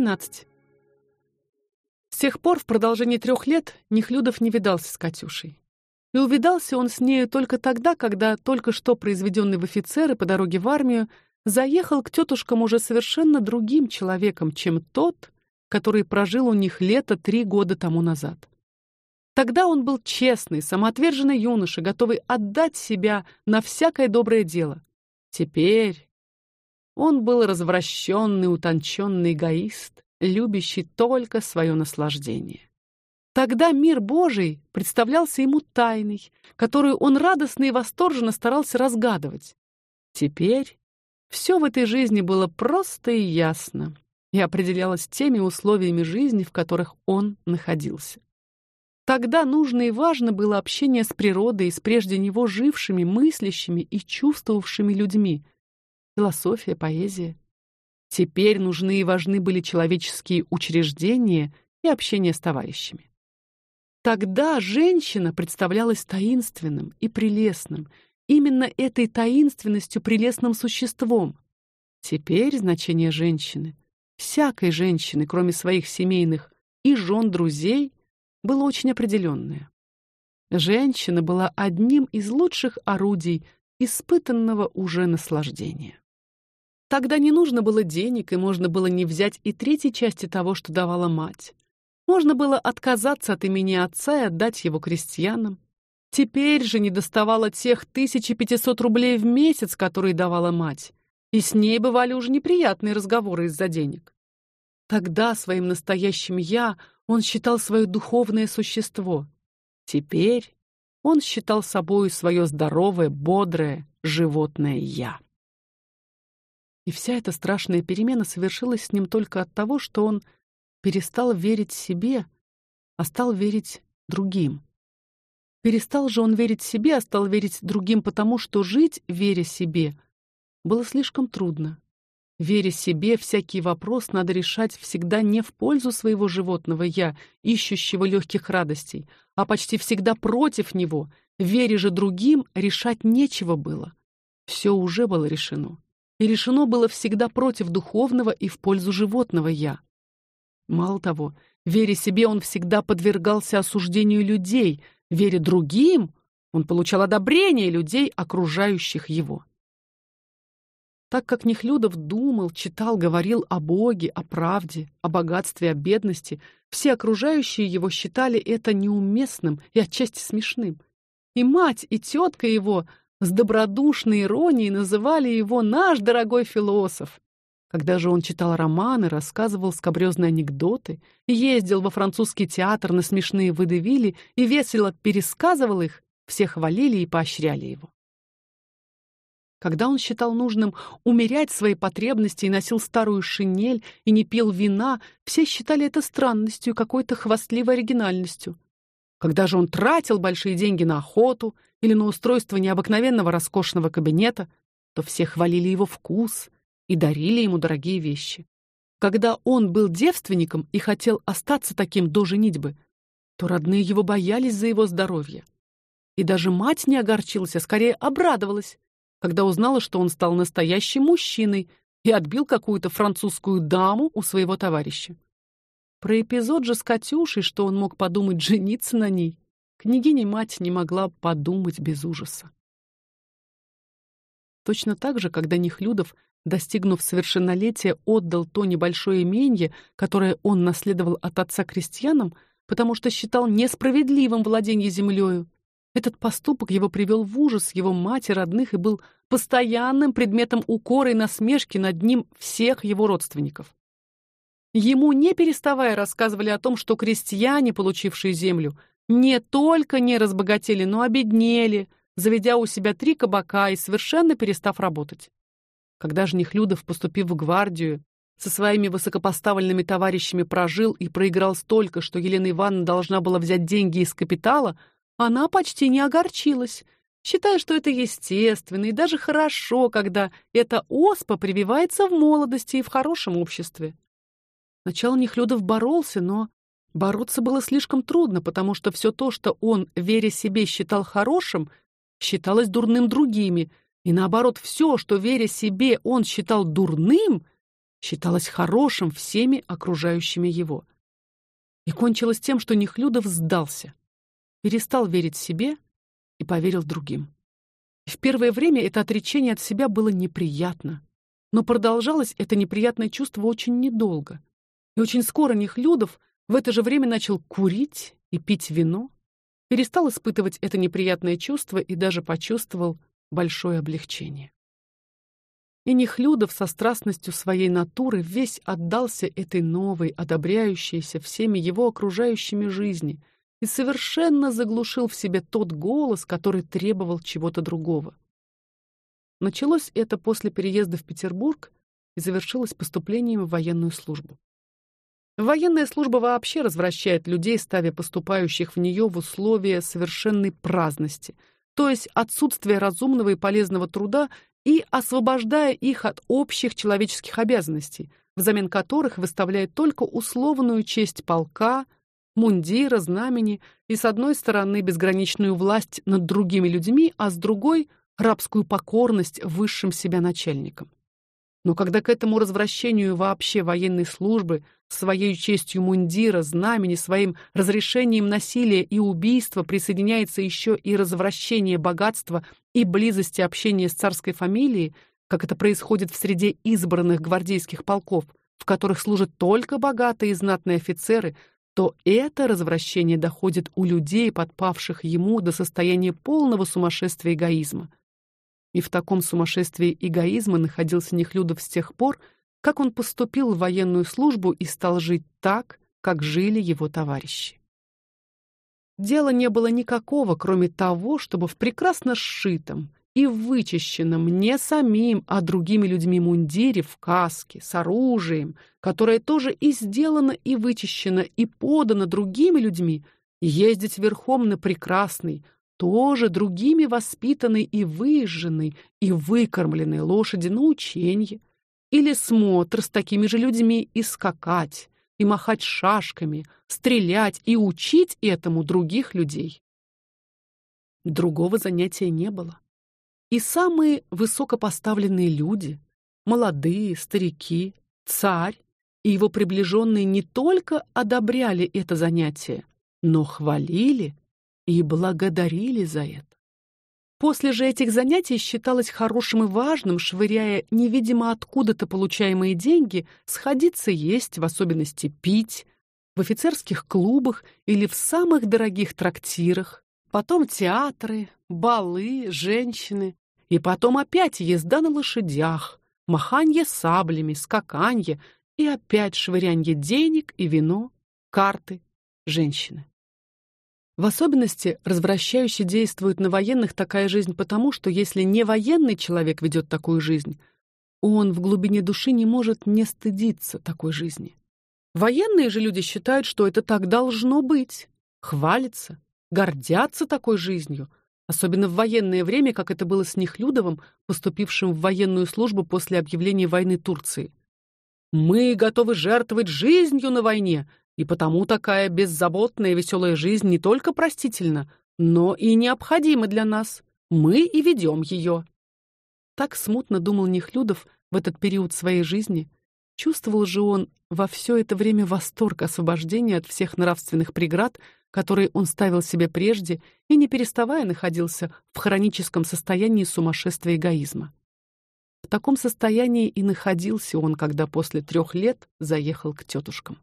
13. С тех пор в продолжении трех лет Нехлюдов не видался с Катюшей. И увидался он с нею только тогда, когда только что произведенный в офицеры по дороге в армию заехал к тетушкам уже совершенно другим человеком, чем тот, который прожил у них лето три года тому назад. Тогда он был честный, самоотверженный юноша, готовый отдать себя на всякое доброе дело. Теперь он был развращенный, утонченный эгоист, любящий только свое наслаждение. Тогда мир Божий представлялся ему тайной, которую он радостно и восторженно старался разгадывать. Теперь все в этой жизни было просто и ясно и определялось теми условиями жизни, в которых он находился. Тогда нужно и важно было общение с природой и с прежде него жившими, мыслящими и чувствовавшими людьми. Философия, поэзия. Теперь нужны и важны были человеческие учреждения и общение с товарищами. Тогда женщина представлялась таинственным и прелестным, именно этой таинственностью прелестным существом. Теперь значение женщины, всякой женщины, кроме своих семейных и жен друзей, было очень определенное. Женщина была одним из лучших орудий испытанного уже наслаждения. Тогда не нужно было денег, и можно было не взять и третьей части того, что давала мать. Можно было отказаться от имени отца и отдать его крестьянам. Теперь же не доставало тех 1500 рублей в месяц, которые давала мать, и с ней бывали уже неприятные разговоры из-за денег. Тогда своим настоящим я он считал свое духовное существо. Теперь он считал собой свое здоровое, бодрое животное я. И вся эта страшная перемена совершилась с ним только от того, что он перестал верить себе, а стал верить другим. Перестал же он верить себе, а стал верить другим, потому что жить, веря себе, было слишком трудно. Веря себе, всякий вопрос надо решать всегда не в пользу своего животного я, ищущего легких радостей, а почти всегда против него. Вере же другим решать нечего было. Все уже было решено. И решено было всегда против духовного и в пользу животного я. Мало того, вере себе он всегда подвергался осуждению людей, вере другим он получал одобрение людей, окружающих его. Так как Нехлюдов думал, читал, говорил о Боге, о правде, о богатстве, о бедности, все окружающие его считали это неуместным и отчасти смешным. И мать, и тетка его с добродушной иронией называли его наш дорогой философ. Когда же он читал романы, рассказывал скабрёзные анекдоты, ездил во французский театр на смешные выдавили и весело пересказывал их, все хвалили и поощряли его. Когда он считал нужным умерять свои потребности и носил старую шинель и не пил вина, все считали это странностью, какой-то хвастливой оригинальностью. Когда же он тратил большие деньги на охоту или на устройство необыкновенного роскошного кабинета, то все хвалили его вкус, и дарили ему дорогие вещи. Когда он был девственником и хотел остаться таким до женитьбы, то родные его боялись за его здоровье. И даже мать не огорчилась, а скорее обрадовалась, когда узнала, что он стал настоящим мужчиной и отбил какую-то французскую даму у своего товарища. Про эпизод же с Катюшей, что он мог подумать жениться на ней, княгиня мать не могла подумать без ужаса. Точно так же, когда Нехлюдов достигнув совершеннолетия, отдал то небольшое имение, которое он наследовал от отца крестьянам, потому что считал несправедливым владение землею. Этот поступок его привел в ужас его мать и родных и был постоянным предметом укора и насмешки над ним всех его родственников. Ему не переставая рассказывали о том, что крестьяне, получившие землю, не только не разбогатели, но обеднели, заведя у себя три кабака и совершенно перестав работать. Когда же Нехлюдов, поступив в гвардию, со своими высокопоставленными товарищами прожил и проиграл столько, что Елена Ивановна должна была взять деньги из капитала, она почти не огорчилась, считая, что это естественно и даже хорошо, когда эта оспа прививается в молодости и в хорошем обществе. Сначала Нехлюдов боролся, но бороться было слишком трудно, потому что все то, что он, веря себе, считал хорошим, считалось дурным другими, и наоборот, все, что веря себе он считал дурным, считалось хорошим всеми окружающими его. И кончилось тем, что Нехлюдов сдался, перестал верить себе и поверил другим. В первое время это отречение от себя было неприятно, но продолжалось это неприятное чувство очень недолго. И очень скоро Нехлюдов в это же время начал курить и пить вино, перестал испытывать это неприятное чувство и даже почувствовал большое облегчение. И Нехлюдов со страстностью своей натуры весь отдался этой новой, одобряющейся всеми его окружающими жизни и совершенно заглушил в себе тот голос, который требовал чего-то другого. Началось это после переезда в Петербург и завершилось поступлением в военную службу. Военная служба вообще развращает людей, ставя поступающих в нее в условия совершенной праздности, то есть отсутствия разумного и полезного труда и освобождая их от общих человеческих обязанностей, взамен которых выставляет только условную честь полка, мундира, знамени и с одной стороны безграничную власть над другими людьми, а с другой рабскую покорность высшим себя начальникам. Но когда к этому развращению вообще военной службы, своей честью мундира, знамени, своим разрешением насилия и убийства присоединяется еще и развращение богатства и близости общения с царской фамилией, как это происходит в среде избранных гвардейских полков, в которых служат только богатые и знатные офицеры, то это развращение доходит у людей, подпавших ему до состояния полного сумасшествия эгоизма. И в таком сумасшествии эгоизма находился Нехлюдов с тех пор, как он поступил в военную службу и стал жить так, как жили его товарищи. Дела не было никакого, кроме того, чтобы в прекрасно сшитом и вычищенном не самим, а другими людьми мундире в каске с оружием, которое тоже и сделано, и вычищено, и подано другими людьми, ездить верхом на прекрасной, тоже другими воспитанной и выжженной и выкормленной лошади на ученье, или смотр с такими же людьми и скакать, и махать шашками, стрелять и учить этому других людей. Другого занятия не было. И самые высокопоставленные люди, молодые, старики, царь и его приближенные не только одобряли это занятие, но хвалили и благодарили за это. После же этих занятий считалось хорошим и важным, швыряя невидимо откуда-то получаемые деньги, сходиться есть, в особенности пить, в офицерских клубах или в самых дорогих трактирах, потом театры, балы, женщины, и потом опять езда на лошадях, маханье саблями, скаканье и опять швырянье денег и вино, карты, женщины. В особенности развращающе действует на военных такая жизнь потому, что если не военный человек ведет такую жизнь, он в глубине души не может не стыдиться такой жизни. Военные же люди считают, что это так должно быть, хвалятся, гордятся такой жизнью, особенно в военное время, как это было с Нехлюдовым, поступившим в военную службу после объявления войны Турции. Мы готовы жертвовать жизнью на войне, и потому такая беззаботная и веселая жизнь не только простительна, но и необходима для нас. Мы и ведем ее. Так смутно думал Нехлюдов в этот период своей жизни. Чувствовал же он во все это время восторг освобождения от всех нравственных преград, которые он ставил себе прежде, и не переставая находился в хроническом состоянии сумасшествия эгоизма. В таком состоянии и находился он, когда после трех лет заехал к тетушкам.